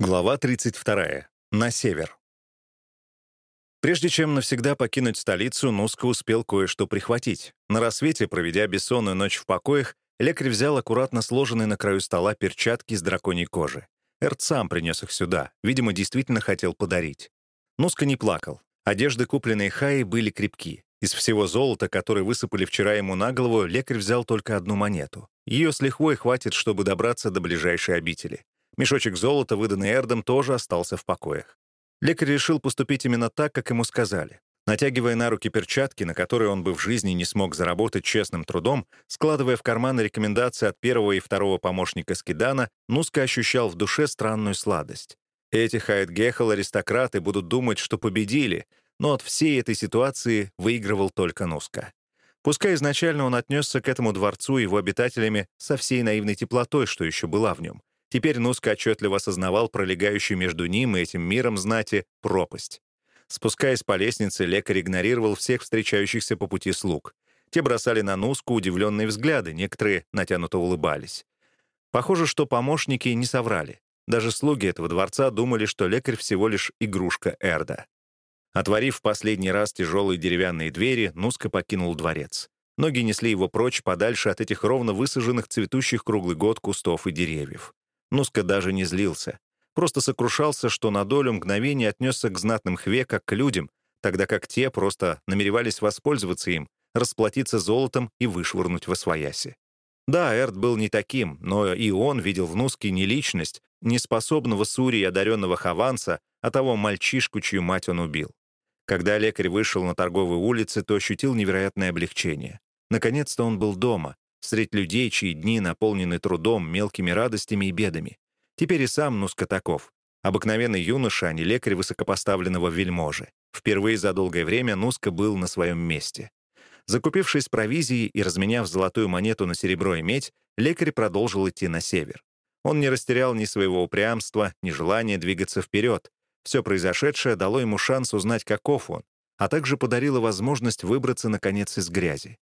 Глава 32. На север. Прежде чем навсегда покинуть столицу, Нуска успел кое-что прихватить. На рассвете, проведя бессонную ночь в покоях, лекарь взял аккуратно сложенные на краю стола перчатки из драконьей кожи. Эрт сам принес их сюда, видимо, действительно хотел подарить. Нуска не плакал. Одежды, купленные Хаи, были крепки. Из всего золота, которое высыпали вчера ему на голову, лекарь взял только одну монету. Ее с лихвой хватит, чтобы добраться до ближайшей обители. Мешочек золота, выданный Эрдом, тоже остался в покоях. Лекарь решил поступить именно так, как ему сказали. Натягивая на руки перчатки, на которые он бы в жизни не смог заработать честным трудом, складывая в карманы рекомендации от первого и второго помощника Скидана, Нуска ощущал в душе странную сладость. Эти Хайт-Гехал аристократы будут думать, что победили, но от всей этой ситуации выигрывал только Нуска. Пускай изначально он отнесся к этому дворцу и его обитателями со всей наивной теплотой, что еще была в нем. Теперь Нуска отчетливо осознавал пролегающую между ним и этим миром знати пропасть. Спускаясь по лестнице, лекарь игнорировал всех встречающихся по пути слуг. Те бросали на Нуску удивленные взгляды, некоторые натянуто улыбались. Похоже, что помощники не соврали. Даже слуги этого дворца думали, что лекарь всего лишь игрушка Эрда. Отворив в последний раз тяжелые деревянные двери, Нуска покинул дворец. Ноги несли его прочь подальше от этих ровно высаженных цветущих круглый год кустов и деревьев. Нуска даже не злился. Просто сокрушался, что на долю мгновения отнесся к знатным Хве как к людям, тогда как те просто намеревались воспользоваться им, расплатиться золотом и вышвырнуть во свояси. Да, Эрт был не таким, но и он видел в Нуске не личность, не способного Сурии одаренного Хаванса, а того мальчишку, чью мать он убил. Когда лекарь вышел на торговые улицы, то ощутил невероятное облегчение. Наконец-то он был дома, средь людей, чьи дни наполнены трудом, мелкими радостями и бедами. Теперь и сам Нуска таков. Обыкновенный юноша, а не лекарь высокопоставленного вельможи. Впервые за долгое время Нуска был на своем месте. Закупившись провизией и разменяв золотую монету на серебро и медь, лекарь продолжил идти на север. Он не растерял ни своего упрямства, ни желания двигаться вперед. Все произошедшее дало ему шанс узнать, каков он, а также подарило возможность выбраться, наконец, из грязи.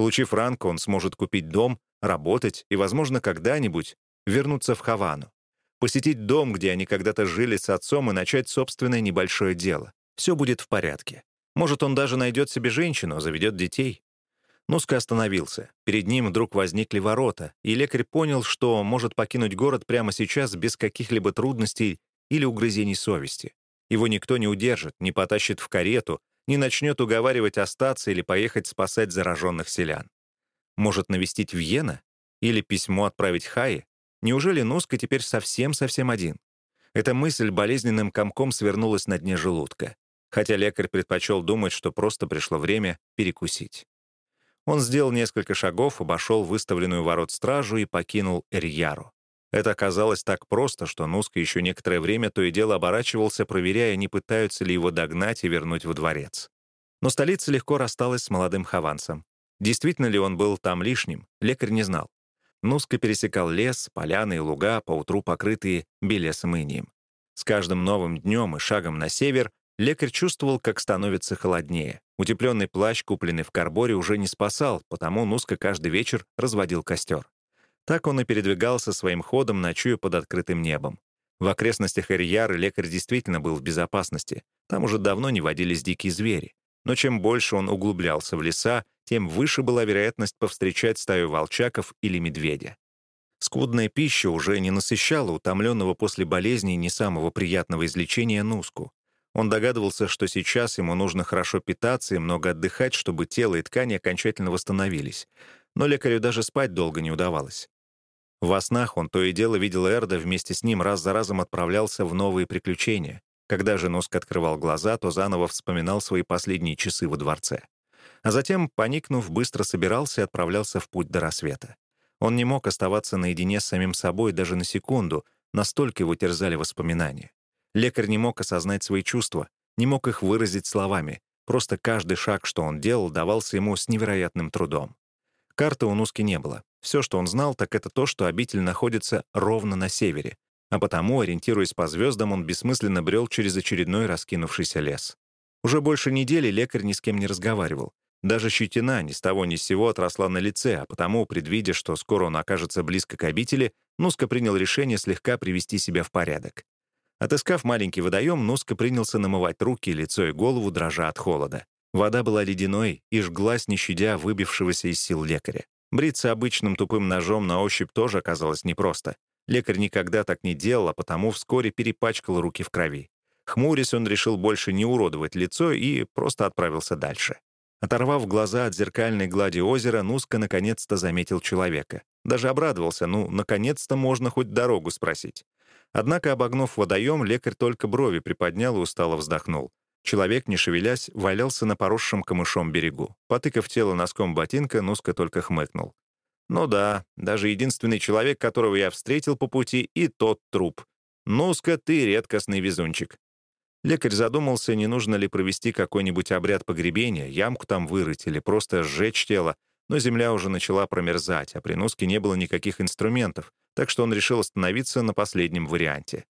Получив ранку, он сможет купить дом, работать и, возможно, когда-нибудь вернуться в Хавану. Посетить дом, где они когда-то жили с отцом, и начать собственное небольшое дело. Все будет в порядке. Может, он даже найдет себе женщину, заведет детей. Нуска остановился. Перед ним вдруг возникли ворота, и лекарь понял, что может покинуть город прямо сейчас без каких-либо трудностей или угрызений совести. Его никто не удержит, не потащит в карету, не начнет уговаривать остаться или поехать спасать зараженных селян. Может навестить Вьена? Или письмо отправить Хае? Неужели Нуска теперь совсем-совсем один? Эта мысль болезненным комком свернулась на дне желудка, хотя лекарь предпочел думать, что просто пришло время перекусить. Он сделал несколько шагов, обошел выставленную ворот стражу и покинул Эрьяру. Это оказалось так просто, что Нуска еще некоторое время то и дело оборачивался, проверяя, не пытаются ли его догнать и вернуть в дворец. Но столица легко рассталась с молодым Хавансом. Действительно ли он был там лишним, лекарь не знал. Нуска пересекал лес, поляны и луга, поутру покрытые белесом инием. С каждым новым днем и шагом на север лекарь чувствовал, как становится холоднее. Утепленный плащ, купленный в Карборе, уже не спасал, потому Нуска каждый вечер разводил костер. Так он и передвигался своим ходом, ночуя под открытым небом. В окрестностях Эрьяры лекарь действительно был в безопасности. Там уже давно не водились дикие звери. Но чем больше он углублялся в леса, тем выше была вероятность повстречать стаю волчаков или медведя. Скудная пища уже не насыщала утомленного после болезни не самого приятного излечения Нуску. Он догадывался, что сейчас ему нужно хорошо питаться и много отдыхать, чтобы тело и ткани окончательно восстановились но лекарю даже спать долго не удавалось. Во снах он то и дело видел Эрда, вместе с ним раз за разом отправлялся в новые приключения. Когда же Носк открывал глаза, то заново вспоминал свои последние часы во дворце. А затем, поникнув, быстро собирался и отправлялся в путь до рассвета. Он не мог оставаться наедине с самим собой даже на секунду, настолько его терзали воспоминания. Лекарь не мог осознать свои чувства, не мог их выразить словами, просто каждый шаг, что он делал, давался ему с невероятным трудом. Карты у Нуски не было. Все, что он знал, так это то, что обитель находится ровно на севере, а потому, ориентируясь по звездам, он бессмысленно брел через очередной раскинувшийся лес. Уже больше недели лекарь ни с кем не разговаривал. Даже щетина ни с того ни с сего отросла на лице, а потому, предвидя, что скоро он окажется близко к обители, Нуска принял решение слегка привести себя в порядок. Отыскав маленький водоем, Нуска принялся намывать руки, лицо и голову, дрожа от холода. Вода была ледяной и жглась, не щадя выбившегося из сил лекаря. Бриться обычным тупым ножом на ощупь тоже оказалось непросто. Лекарь никогда так не делал, а потому вскоре перепачкал руки в крови. Хмурясь, он решил больше не уродовать лицо и просто отправился дальше. Оторвав глаза от зеркальной глади озера, Нуска наконец-то заметил человека. Даже обрадовался, ну, наконец-то можно хоть дорогу спросить. Однако, обогнув водоем, лекарь только брови приподнял и устало вздохнул. Человек, не шевелясь, валялся на поросшем камышом берегу. Потыкав тело носком ботинка, Нуска только хмыкнул. «Ну да, даже единственный человек, которого я встретил по пути, и тот труп. Нуска, ты редкостный везунчик». Лекарь задумался, не нужно ли провести какой-нибудь обряд погребения, ямку там вырыть или просто сжечь тело, но земля уже начала промерзать, а при Нуске не было никаких инструментов, так что он решил остановиться на последнем варианте.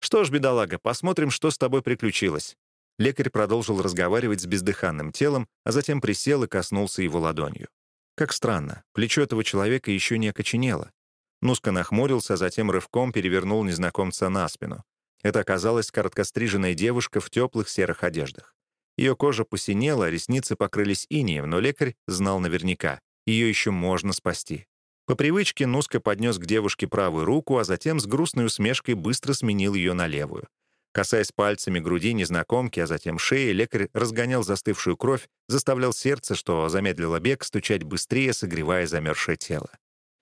«Что ж, бедолага, посмотрим, что с тобой приключилось». Лекарь продолжил разговаривать с бездыханным телом, а затем присел и коснулся его ладонью. Как странно, плечо этого человека еще не окоченело. Нуска нахмурился, а затем рывком перевернул незнакомца на спину. Это оказалась короткостриженная девушка в теплых серых одеждах. Ее кожа посинела, ресницы покрылись инием, но лекарь знал наверняка. Ее еще можно спасти. По привычке Нуска поднес к девушке правую руку, а затем с грустной усмешкой быстро сменил ее на левую. Касаясь пальцами груди незнакомки, а затем шеи, лекарь разгонял застывшую кровь, заставлял сердце, что замедлило бег, стучать быстрее, согревая замерзшее тело.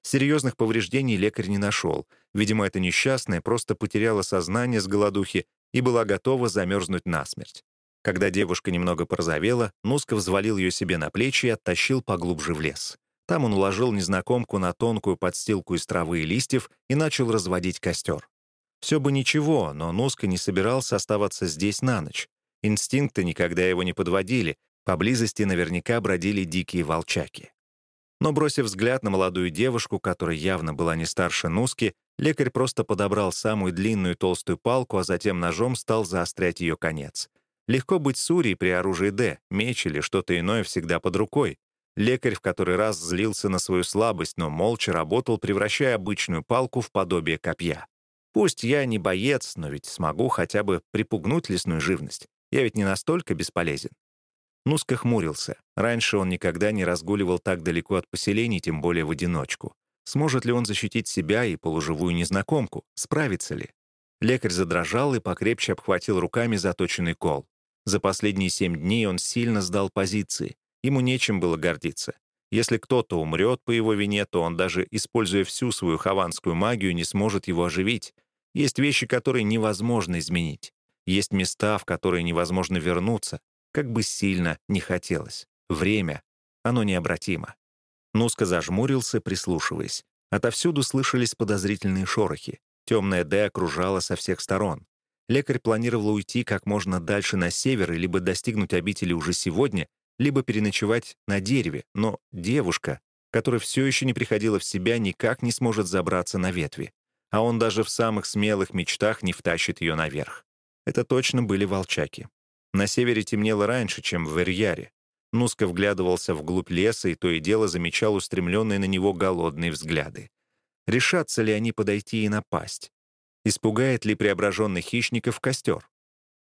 Серьезных повреждений лекарь не нашел. Видимо, эта несчастная просто потеряла сознание с голодухи и была готова замерзнуть насмерть. Когда девушка немного порозовела, Нуска взвалил ее себе на плечи и оттащил поглубже в лес. Там он уложил незнакомку на тонкую подстилку из травы и листьев и начал разводить костер. Все бы ничего, но Нуска не собирался оставаться здесь на ночь. Инстинкты никогда его не подводили, поблизости наверняка бродили дикие волчаки. Но, бросив взгляд на молодую девушку, которая явно была не старше Нуски, лекарь просто подобрал самую длинную толстую палку, а затем ножом стал заострять ее конец. Легко быть сурей при оружии «Д», меч или что-то иное всегда под рукой. Лекарь в который раз злился на свою слабость, но молча работал, превращая обычную палку в подобие копья. Пусть я не боец, но ведь смогу хотя бы припугнуть лесную живность. Я ведь не настолько бесполезен. Нуска хмурился. Раньше он никогда не разгуливал так далеко от поселений, тем более в одиночку. Сможет ли он защитить себя и полуживую незнакомку? Справится ли? Лекарь задрожал и покрепче обхватил руками заточенный кол. За последние семь дней он сильно сдал позиции. Ему нечем было гордиться. Если кто-то умрет по его вине, то он даже, используя всю свою хаванскую магию, не сможет его оживить. Есть вещи, которые невозможно изменить. Есть места, в которые невозможно вернуться, как бы сильно не хотелось. Время, оно необратимо. Нуска зажмурился, прислушиваясь. Отовсюду слышались подозрительные шорохи. Темная Д окружала со всех сторон. Лекарь планировал уйти как можно дальше на север и либо достигнуть обители уже сегодня, либо переночевать на дереве, но девушка, которая все еще не приходила в себя, никак не сможет забраться на ветви. А он даже в самых смелых мечтах не втащит ее наверх. Это точно были волчаки. На севере темнело раньше, чем в Верьяре. Нуска вглядывался вглубь леса и то и дело замечал устремленные на него голодные взгляды. Решатся ли они подойти и напасть? Испугает ли преображенный хищников костер?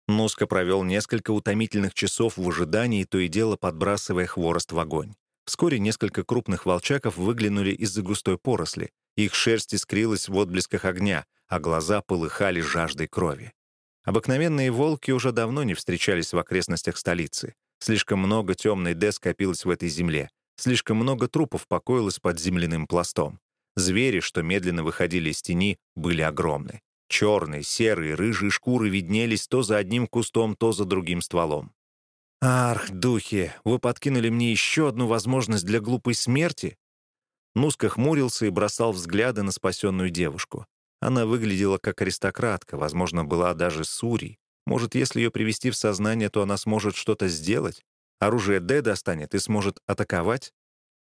Нуска провел несколько утомительных часов в ожидании, то и дело подбрасывая хворост в огонь. Вскоре несколько крупных волчаков выглянули из-за густой поросли. Их шерсть искрилась в отблесках огня, а глаза полыхали жаждой крови. Обыкновенные волки уже давно не встречались в окрестностях столицы. Слишком много темной «Д» скопилось в этой земле. Слишком много трупов покоилось под земляным пластом. Звери, что медленно выходили из тени, были огромны. Черные, серые, рыжие шкуры виднелись то за одним кустом, то за другим стволом. «Арх, духи, вы подкинули мне еще одну возможность для глупой смерти?» Нуска хмурился и бросал взгляды на спасенную девушку. Она выглядела как аристократка, возможно, была даже сурей. Может, если ее привести в сознание, то она сможет что-то сделать? Оружие Д достанет и сможет атаковать?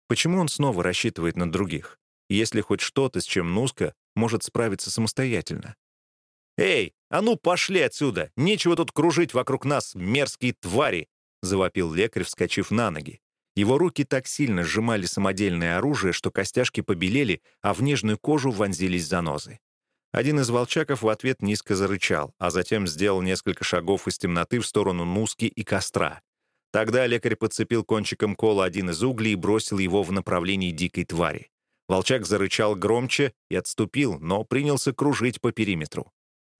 Почему он снова рассчитывает на других? Есть ли хоть что-то, с чем Нуска может справиться самостоятельно? «Эй, а ну пошли отсюда! Нечего тут кружить вокруг нас, мерзкие твари!» — завопил лекарь, вскочив на ноги. Его руки так сильно сжимали самодельное оружие, что костяшки побелели, а в нежную кожу вонзились занозы. Один из волчаков в ответ низко зарычал, а затем сделал несколько шагов из темноты в сторону Нуски и костра. Тогда лекарь подцепил кончиком кола один из углей и бросил его в направлении дикой твари. Волчак зарычал громче и отступил, но принялся кружить по периметру.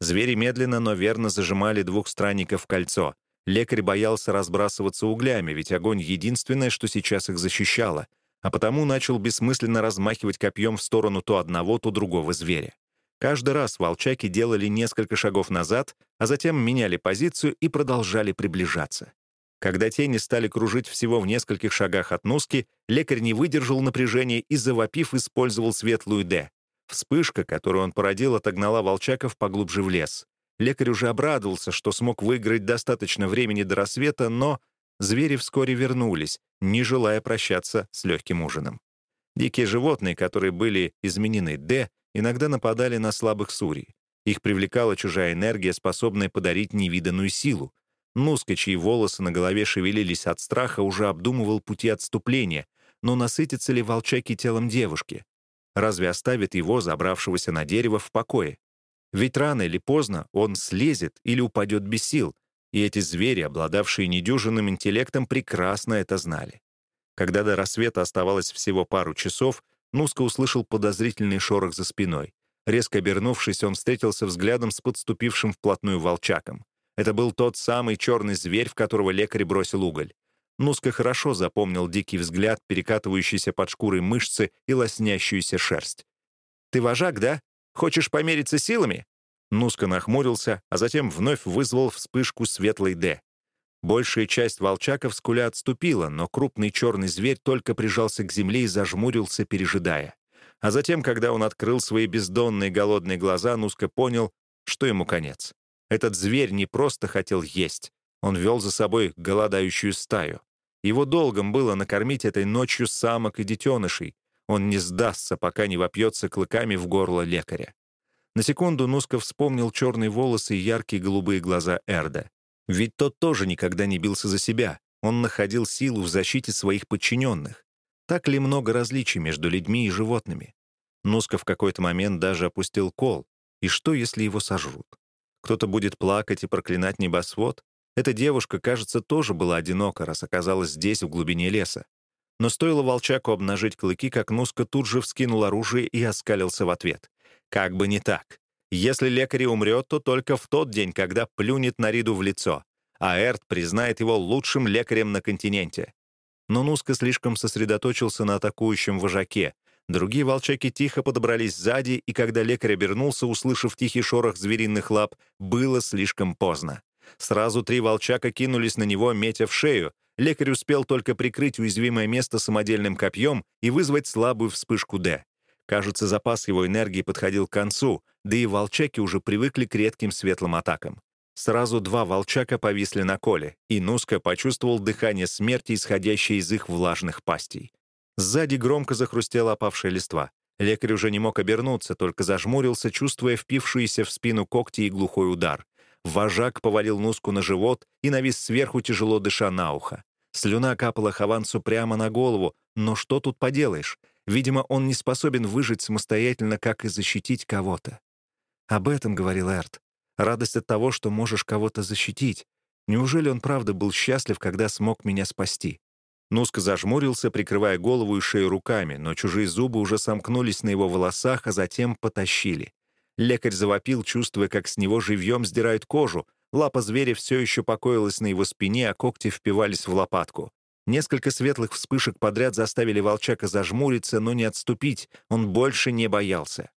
Звери медленно, но верно зажимали двух странников в кольцо. Лекарь боялся разбрасываться углями, ведь огонь — единственное, что сейчас их защищало, а потому начал бессмысленно размахивать копьем в сторону то одного, то другого зверя. Каждый раз волчаки делали несколько шагов назад, а затем меняли позицию и продолжали приближаться. Когда тени стали кружить всего в нескольких шагах от Нуски, лекарь не выдержал напряжения и, завопив, использовал светлую «Д». Вспышка, которую он породил, отогнала волчаков поглубже в лес. Лекарь уже обрадовался, что смог выиграть достаточно времени до рассвета, но звери вскоре вернулись, не желая прощаться с легким ужином. Дикие животные, которые были изменены «Д», иногда нападали на слабых сурий. Их привлекала чужая энергия, способная подарить невиданную силу. Нуска, чьи волосы на голове шевелились от страха, уже обдумывал пути отступления, но насытится ли волчаки телом девушки? Разве оставит его, забравшегося на дерево, в покое? Ведь рано или поздно он слезет или упадет без сил, и эти звери, обладавшие недюжинным интеллектом, прекрасно это знали. Когда до рассвета оставалось всего пару часов, Нуска услышал подозрительный шорох за спиной. Резко обернувшись, он встретился взглядом с подступившим вплотную волчаком. Это был тот самый черный зверь, в которого лекарь бросил уголь. Нуска хорошо запомнил дикий взгляд, перекатывающийся под шкурой мышцы и лоснящуюся шерсть. «Ты вожак, да? Хочешь помериться силами?» Нуска нахмурился, а затем вновь вызвал вспышку светлой «Д». Большая часть волчаков скуля отступила, но крупный черный зверь только прижался к земле и зажмурился, пережидая. А затем, когда он открыл свои бездонные голодные глаза, Нуска понял, что ему конец. Этот зверь не просто хотел есть, он вел за собой голодающую стаю. Его долгом было накормить этой ночью самок и детенышей. Он не сдастся, пока не вопьется клыками в горло лекаря. На секунду Нуска вспомнил черные волосы и яркие голубые глаза Эрда. Ведь тот тоже никогда не бился за себя. Он находил силу в защите своих подчиненных. Так ли много различий между людьми и животными? Нуска в какой-то момент даже опустил кол. И что, если его сожрут? Кто-то будет плакать и проклинать небосвод? Эта девушка, кажется, тоже была одинока, раз оказалась здесь, в глубине леса. Но стоило волчаку обнажить клыки, как Нуска тут же вскинул оружие и оскалился в ответ. Как бы не так. Если лекарь умрет, то только в тот день, когда плюнет на Риду в лицо, а Эрт признает его лучшим лекарем на континенте. Но Нуска слишком сосредоточился на атакующем вожаке, Другие волчаки тихо подобрались сзади, и когда лекарь обернулся, услышав тихий шорох звериных лап, было слишком поздно. Сразу три волчака кинулись на него, метя в шею. Лекарь успел только прикрыть уязвимое место самодельным копьем и вызвать слабую вспышку «Д». Кажется, запас его энергии подходил к концу, да и волчаки уже привыкли к редким светлым атакам. Сразу два волчака повисли на коле, и Нуска почувствовал дыхание смерти, исходящее из их влажных пастей. Сзади громко захрустела опавшая листва. Лекарь уже не мог обернуться, только зажмурился, чувствуя впившиеся в спину когти и глухой удар. Вожак повалил Нуску на живот и навис сверху, тяжело дыша на ухо. Слюна капала Хованцу прямо на голову, но что тут поделаешь? Видимо, он не способен выжить самостоятельно, как и защитить кого-то. Об этом говорил Эрт. Радость от того, что можешь кого-то защитить. Неужели он правда был счастлив, когда смог меня спасти? Нуск зажмурился, прикрывая голову и шею руками, но чужие зубы уже сомкнулись на его волосах, а затем потащили. Лекарь завопил, чувствуя, как с него живьем сдирают кожу. Лапа зверя все еще покоилась на его спине, а когти впивались в лопатку. Несколько светлых вспышек подряд заставили волчака зажмуриться, но не отступить, он больше не боялся.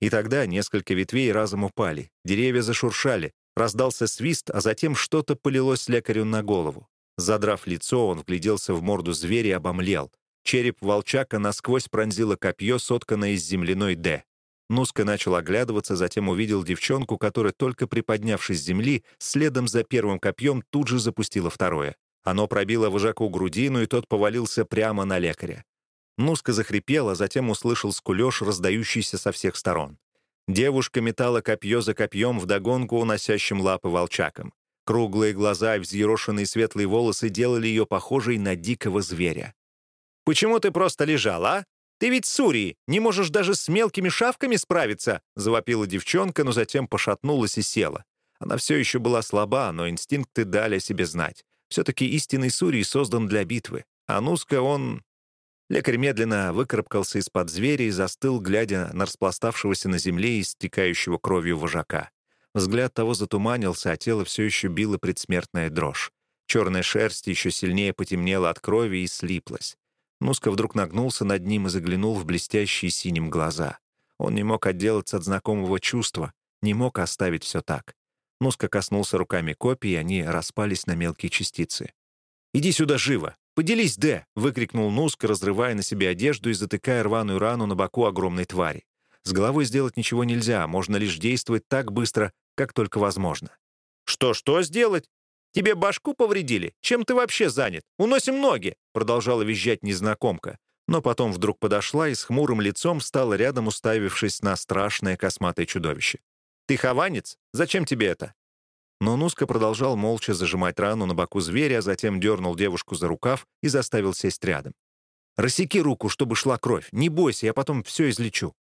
И тогда несколько ветвей разом упали, деревья зашуршали, раздался свист, а затем что-то полилось лекарю на голову. Задрав лицо, он вгляделся в морду зверя и обомлел. Череп волчака насквозь пронзило копье, сотканное из земляной «Д». Нуска начал оглядываться, затем увидел девчонку, которая, только приподнявшись с земли, следом за первым копьем тут же запустила второе. Оно пробило вожаку грудину, и тот повалился прямо на лекаря. Нуска захрипел, а затем услышал скулеж, раздающийся со всех сторон. Девушка метала копье за копьем вдогонку уносящим лапы волчаком. Круглые глаза и взъерошенные светлые волосы делали ее похожей на дикого зверя. «Почему ты просто лежал, а? Ты ведь Сурии, не можешь даже с мелкими шавками справиться!» — завопила девчонка, но затем пошатнулась и села. Она все еще была слаба, но инстинкты дали о себе знать. Все-таки истинный Сурий создан для битвы. А Нуска он... Лекарь медленно выкарабкался из-под зверя и застыл, глядя на распластавшегося на земле и стекающего кровью вожака. Взгляд того затуманился, а тело все еще било предсмертная дрожь. Черная шерсть еще сильнее потемнела от крови и слиплась. Нуска вдруг нагнулся над ним и заглянул в блестящие синим глаза. Он не мог отделаться от знакомого чувства, не мог оставить все так. Нуска коснулся руками копий, и они распались на мелкие частицы. «Иди сюда живо! Поделись, Д!» — выкрикнул Нуска, разрывая на себе одежду и затыкая рваную рану на боку огромной твари. С головой сделать ничего нельзя, можно лишь действовать так быстро, как только возможно. «Что-что сделать? Тебе башку повредили? Чем ты вообще занят? Уносим ноги!» — продолжала визжать незнакомка. Но потом вдруг подошла и с хмурым лицом стала рядом, уставившись на страшное косматое чудовище. «Ты хованец? Зачем тебе это?» Но Нуска продолжал молча зажимать рану на боку зверя, а затем дернул девушку за рукав и заставил сесть рядом. «Рассеки руку, чтобы шла кровь. Не бойся, я потом все излечу».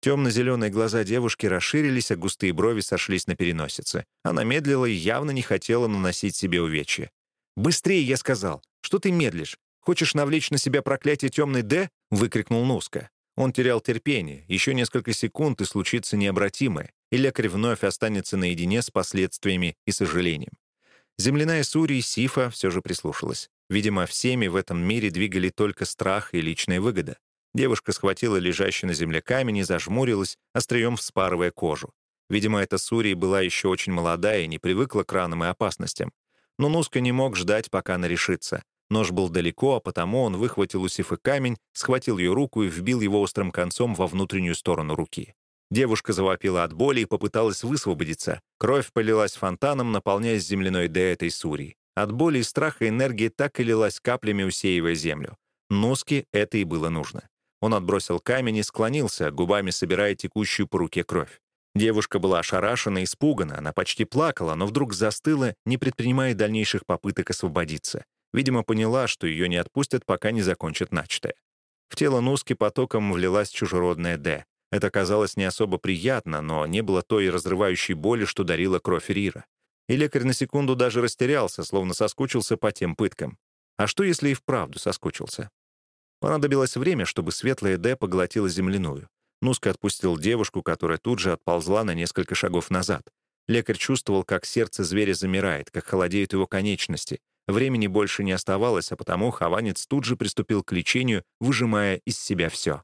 Темно-зеленые глаза девушки расширились, а густые брови сошлись на переносице. Она медлила и явно не хотела наносить себе увечья. «Быстрее!» — я сказал. «Что ты медлишь? Хочешь навлечь на себя проклятие темной Д?» — выкрикнул Нуска. Он терял терпение. Еще несколько секунд, и случится необратимое, и лекарь вновь останется наедине с последствиями и сожалением. Земляная Сурия Сифа все же прислушалась. Видимо, всеми в этом мире двигали только страх и личная выгода. Девушка схватила лежащий на земле камень и зажмурилась, острием вспарывая кожу. Видимо, эта Сурия была еще очень молодая и не привыкла к ранам и опасностям. Но Нуска не мог ждать, пока она решится. Нож был далеко, а потому он выхватил у Сифы камень, схватил ее руку и вбил его острым концом во внутреннюю сторону руки. Девушка завопила от боли и попыталась высвободиться. Кровь полилась фонтаном, наполняя земляной Д этой Сурии. От боли и страха энергия так и лилась каплями, усеивая землю. Нуске это и было нужно. Он отбросил камень и склонился, губами собирая текущую по руке кровь. Девушка была ошарашена испугана, она почти плакала, но вдруг застыла, не предпринимая дальнейших попыток освободиться. Видимо, поняла, что ее не отпустят, пока не закончат начатое. В тело Нуски потоком влилась чужеродная «Д». Это казалось не особо приятно, но не было той разрывающей боли, что дарила кровь Рира. И лекарь на секунду даже растерялся, словно соскучился по тем пыткам. А что, если и вправду соскучился? Понадобилось время, чтобы светлая Д поглотила земляную. Нуска отпустил девушку, которая тут же отползла на несколько шагов назад. Лекарь чувствовал, как сердце зверя замирает, как холодеют его конечности. Времени больше не оставалось, а потому хованец тут же приступил к лечению, выжимая из себя все.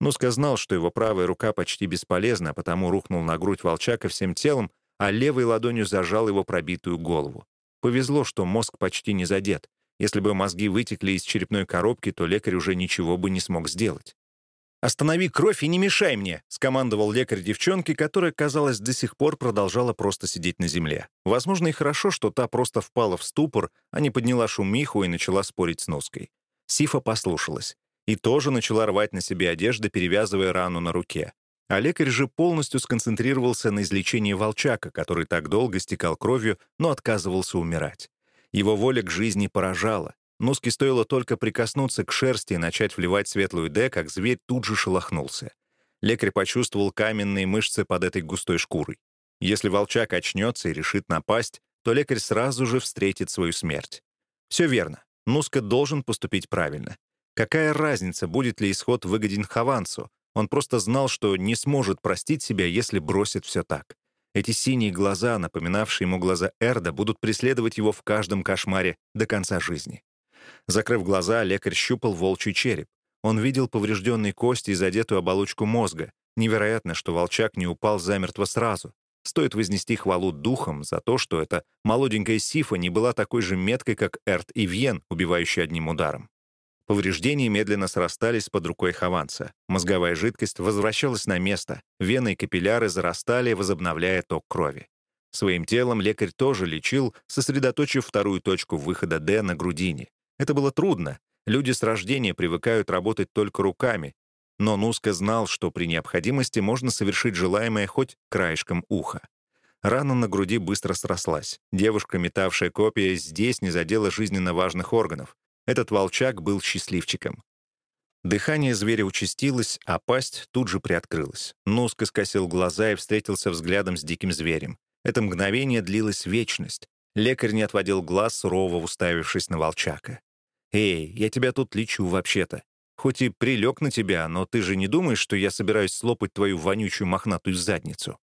Нуска знал, что его правая рука почти бесполезна, а потому рухнул на грудь волчака всем телом, а левой ладонью зажал его пробитую голову. Повезло, что мозг почти не задет. Если бы мозги вытекли из черепной коробки, то лекарь уже ничего бы не смог сделать. «Останови кровь и не мешай мне!» — скомандовал лекарь девчонки, которая, казалось, до сих пор продолжала просто сидеть на земле. Возможно, и хорошо, что та просто впала в ступор, а не подняла шумиху и начала спорить с ноской. Сифа послушалась. И тоже начала рвать на себе одежду, перевязывая рану на руке. А лекарь же полностью сконцентрировался на излечении волчака, который так долго стекал кровью, но отказывался умирать. Его воля к жизни поражала. Нуске стоило только прикоснуться к шерсти и начать вливать светлую «Д», как зверь тут же шелохнулся. Лекарь почувствовал каменные мышцы под этой густой шкурой. Если волчак очнется и решит напасть, то лекарь сразу же встретит свою смерть. Все верно. Нуска должен поступить правильно. Какая разница, будет ли исход выгоден Хавансу? Он просто знал, что не сможет простить себя, если бросит все так. Эти синие глаза, напоминавшие ему глаза Эрда, будут преследовать его в каждом кошмаре до конца жизни. Закрыв глаза, лекарь щупал волчий череп. Он видел поврежденные кости и задетую оболочку мозга. Невероятно, что волчак не упал замертво сразу. Стоит вознести хвалу духом за то, что эта молоденькая Сифа не была такой же меткой, как Эрт и Вьен, убивающий одним ударом. Повреждения медленно срастались под рукой Хованца. Мозговая жидкость возвращалась на место, вены и капилляры зарастали, возобновляя ток крови. Своим телом лекарь тоже лечил, сосредоточив вторую точку выхода Д на грудине. Это было трудно. Люди с рождения привыкают работать только руками. Но Нуска знал, что при необходимости можно совершить желаемое хоть краешком уха. Рана на груди быстро срослась. Девушка, метавшая копия, здесь не задела жизненно важных органов. Этот волчак был счастливчиком. Дыхание зверя участилось, а пасть тут же приоткрылась. Нуска скосил глаза и встретился взглядом с диким зверем. Это мгновение длилось вечность. Лекарь не отводил глаз, сурово уставившись на волчака. «Эй, я тебя тут лечу вообще-то. Хоть и прилег на тебя, но ты же не думаешь, что я собираюсь слопать твою вонючую мохнатую задницу?»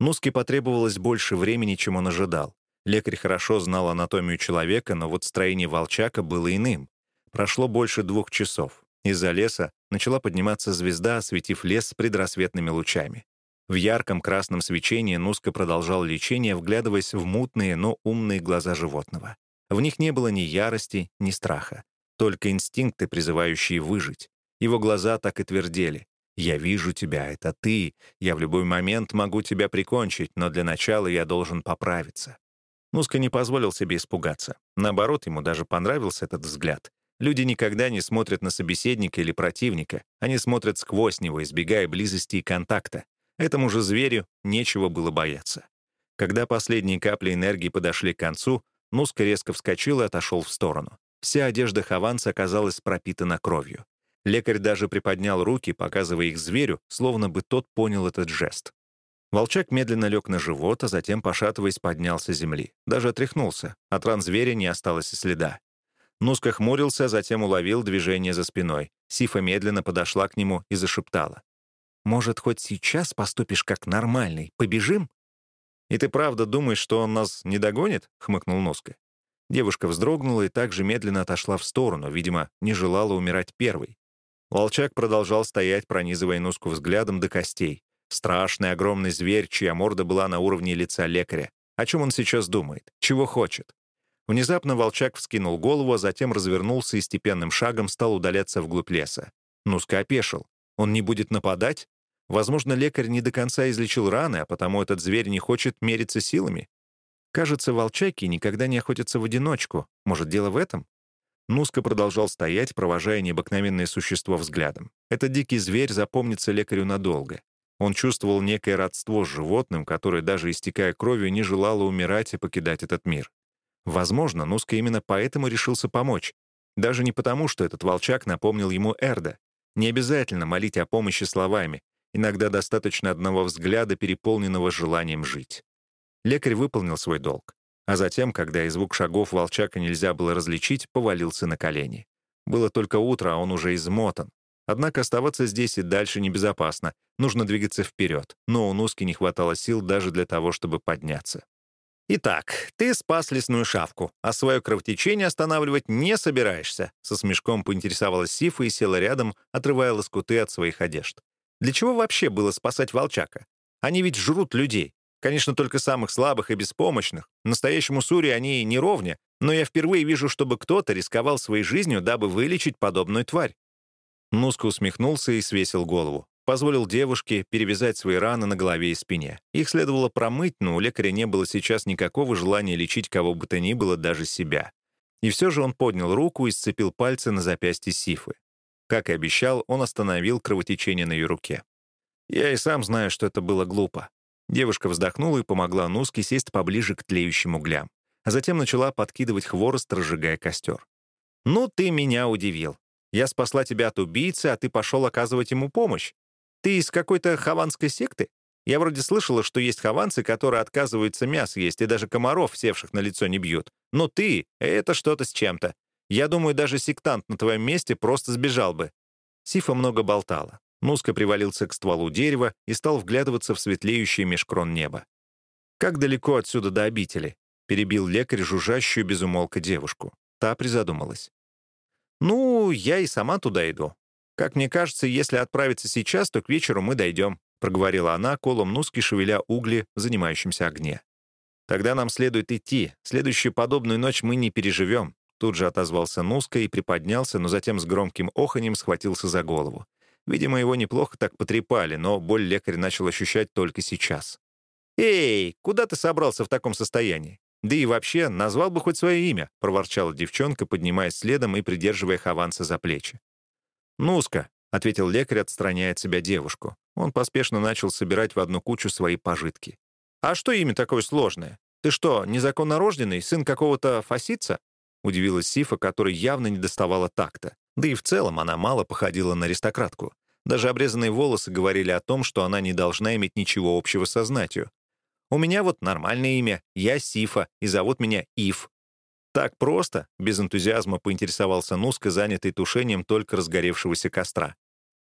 Нуске потребовалось больше времени, чем он ожидал. Лекарь хорошо знал анатомию человека, но вот строение волчака было иным. Прошло больше двух часов. Из-за леса начала подниматься звезда, осветив лес с предрассветными лучами. В ярком красном свечении Нуска продолжал лечение, вглядываясь в мутные, но умные глаза животного. В них не было ни ярости, ни страха. Только инстинкты, призывающие выжить. Его глаза так и твердели. «Я вижу тебя, это ты. Я в любой момент могу тебя прикончить, но для начала я должен поправиться». Нуска не позволил себе испугаться. Наоборот, ему даже понравился этот взгляд. Люди никогда не смотрят на собеседника или противника. Они смотрят сквозь него, избегая близости и контакта. Этому же зверю нечего было бояться. Когда последние капли энергии подошли к концу, Нуска резко вскочил и отошел в сторону. Вся одежда Хованца оказалась пропитана кровью. Лекарь даже приподнял руки, показывая их зверю, словно бы тот понял этот жест. Волчак медленно лег на живот, а затем, пошатываясь, поднялся с земли. Даже отряхнулся. От ран зверя не осталось и следа. Нуска хмурился, а затем уловил движение за спиной. Сифа медленно подошла к нему и зашептала. Может, хоть сейчас поступишь как нормальный? Побежим?» «И ты правда думаешь, что он нас не догонит?» — хмыкнул Носка. Девушка вздрогнула и также медленно отошла в сторону, видимо, не желала умирать первой. Волчак продолжал стоять, пронизывая Нуску взглядом до костей. Страшный огромный зверь, чья морда была на уровне лица лекаря. О чем он сейчас думает? Чего хочет? Внезапно волчак вскинул голову, а затем развернулся и степенным шагом стал удаляться вглубь леса. Нуска опешил. Он не будет нападать? Возможно, лекарь не до конца излечил раны, а потому этот зверь не хочет мериться силами. Кажется, волчаки никогда не охотятся в одиночку. Может, дело в этом? Нуска продолжал стоять, провожая необыкновенное существо взглядом. Этот дикий зверь запомнится лекарю надолго. Он чувствовал некое родство с животным, которое, даже истекая кровью, не желало умирать и покидать этот мир. Возможно, Нуска именно поэтому решился помочь. Даже не потому, что этот волчак напомнил ему Эрда. Не обязательно молить о помощи словами. Иногда достаточно одного взгляда, переполненного желанием жить. Лекарь выполнил свой долг. А затем, когда и звук шагов волчака нельзя было различить, повалился на колени. Было только утро, а он уже измотан. Однако оставаться здесь и дальше небезопасно. Нужно двигаться вперед. Но у Нуски не хватало сил даже для того, чтобы подняться. «Итак, ты спас лесную шавку, а свое кровотечение останавливать не собираешься», со смешком поинтересовалась Сифа и села рядом, отрывая лоскуты от своих одежд. Для чего вообще было спасать волчака? Они ведь жрут людей. Конечно, только самых слабых и беспомощных. Настоящему Сури они не ровня, но я впервые вижу, чтобы кто-то рисковал своей жизнью, дабы вылечить подобную тварь. Нуска усмехнулся и свесил голову. Позволил девушке перевязать свои раны на голове и спине. Их следовало промыть, но у лекаря не было сейчас никакого желания лечить кого бы то ни было, даже себя. И все же он поднял руку и сцепил пальцы на запястье Сифы. Как и обещал, он остановил кровотечение на ее руке. Я и сам знаю, что это было глупо. Девушка вздохнула и помогла Нуске сесть поближе к тлеющим углям, а затем начала подкидывать хворост, разжигая костер. «Ну, ты меня удивил. Я спасла тебя от убийцы, а ты пошел оказывать ему помощь. Ты из какой-то хаванской секты? Я вроде слышала, что есть хаванцы, которые отказываются мясо есть, и даже комаров, севших на лицо, не бьют. Но ты — это что-то с чем-то. Я думаю, даже сектант на твоем месте просто сбежал бы». Сифа много болтала. Нуска привалился к стволу дерева и стал вглядываться в светлеющее межкрон неба. «Как далеко отсюда до обители?» — перебил лекарь жужжащую безумолко девушку. Та призадумалась. «Ну, я и сама туда иду. Как мне кажется, если отправиться сейчас, то к вечеру мы дойдем», — проговорила она, колом Нуски шевеля угли в занимающемся огне. «Тогда нам следует идти. Следующую подобную ночь мы не переживем. Тут же отозвался Нуска и приподнялся, но затем с громким оханем схватился за голову. Видимо, его неплохо так потрепали, но боль лекарь начал ощущать только сейчас. «Эй, куда ты собрался в таком состоянии? Да и вообще, назвал бы хоть свое имя», — проворчала девчонка, поднимаясь следом и придерживая Хованса за плечи. «Нуска», — ответил лекарь, отстраняя от себя девушку. Он поспешно начал собирать в одну кучу свои пожитки. «А что имя такое сложное? Ты что, незаконно рожденный, сын какого-то фасица?» — удивилась Сифа, которой явно не доставала такта. Да и в целом она мало походила на аристократку. Даже обрезанные волосы говорили о том, что она не должна иметь ничего общего со знатью. «У меня вот нормальное имя, я Сифа, и зовут меня Ив». «Так просто?» — без энтузиазма поинтересовался Нуска, занятый тушением только разгоревшегося костра.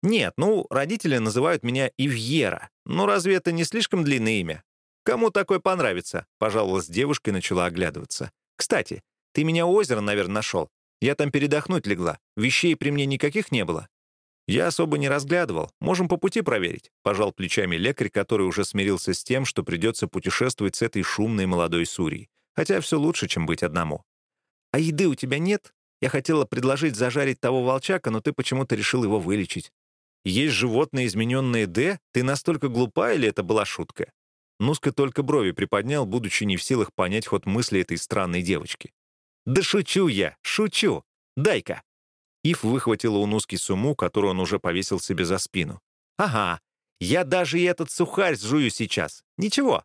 «Нет, ну, родители называют меня Ивьера. Ну, разве это не слишком длинное имя? Кому такое понравится?» — пожаловалась девушка и начала оглядываться. «Кстати, ты меня у озера, наверное, нашел. Я там передохнуть легла. Вещей при мне никаких не было». «Я особо не разглядывал. Можем по пути проверить», — пожал плечами лекарь, который уже смирился с тем, что придется путешествовать с этой шумной молодой Сурьей. Хотя все лучше, чем быть одному. «А еды у тебя нет? Я хотела предложить зажарить того волчака, но ты почему-то решил его вылечить. Есть животные, измененные Д? Ты настолько глупа или это была шутка?» Нуска только брови приподнял, будучи не в силах понять ход мысли этой странной девочки. «Да шучу я, шучу! Дай-ка!» Ив выхватила у Нуски сумму, которую он уже повесил себе за спину. «Ага, я даже и этот сухарь сжую сейчас. Ничего».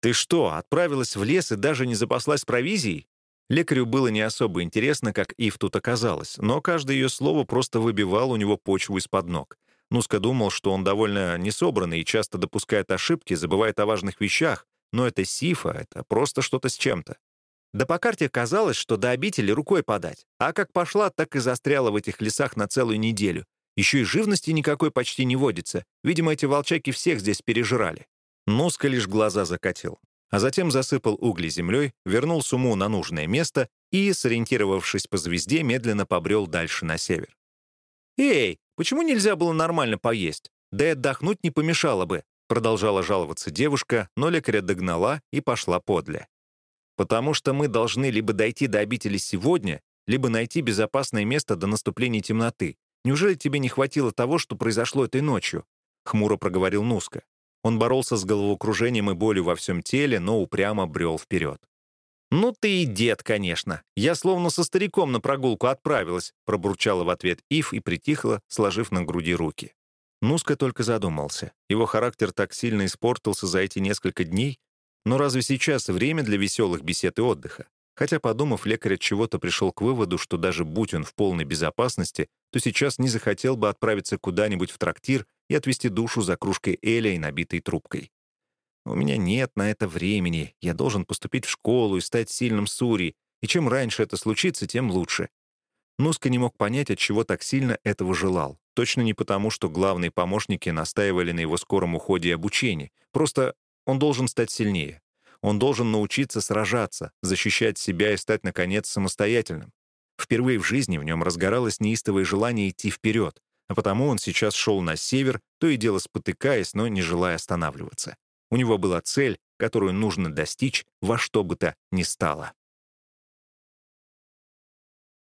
«Ты что, отправилась в лес и даже не запаслась провизией?» Лекарю было не особо интересно, как Ив тут оказалась, но каждое ее слово просто выбивало у него почву из-под ног. Нуска думал, что он довольно несобранный и часто допускает ошибки, забывает о важных вещах, но это Сифа, это просто что-то с чем-то. Да по карте казалось, что до обители рукой подать, а как пошла, так и застряла в этих лесах на целую неделю. Еще и живности никакой почти не водится. Видимо, эти волчаки всех здесь пережирали. Нуска лишь глаза закатил а затем засыпал угли землей, вернул сумму на нужное место и, сориентировавшись по звезде, медленно побрел дальше на север. «Эй, почему нельзя было нормально поесть? Да и отдохнуть не помешало бы», продолжала жаловаться девушка, но лекаря догнала и пошла подле. «Потому что мы должны либо дойти до обители сегодня, либо найти безопасное место до наступления темноты. Неужели тебе не хватило того, что произошло этой ночью?» — хмуро проговорил Нуска. Он боролся с головокружением и болью во всем теле, но упрямо брел вперед. «Ну ты и дед, конечно. Я словно со стариком на прогулку отправилась», пробурчала в ответ Ив и притихла, сложив на груди руки. Нуска только задумался. Его характер так сильно испортился за эти несколько дней. Но разве сейчас время для веселых бесед и отдыха? Хотя, подумав, лекарь от чего-то пришел к выводу, что даже будь он в полной безопасности, то сейчас не захотел бы отправиться куда-нибудь в трактир и отвести душу за кружкой Эля и набитой трубкой. У меня нет на это времени. Я должен поступить в школу и стать сильным Сури, и чем раньше это случится, тем лучше. Нуска не мог понять, от чего так сильно этого желал. Точно не потому, что главные помощники настаивали на его скором уходе и обучении. Просто он должен стать сильнее. Он должен научиться сражаться, защищать себя и стать, наконец, самостоятельным. Впервые в жизни в нем разгоралось неистовое желание идти вперед, а потому он сейчас шел на север, то и дело спотыкаясь, но не желая останавливаться. У него была цель, которую нужно достичь во что бы то ни стало.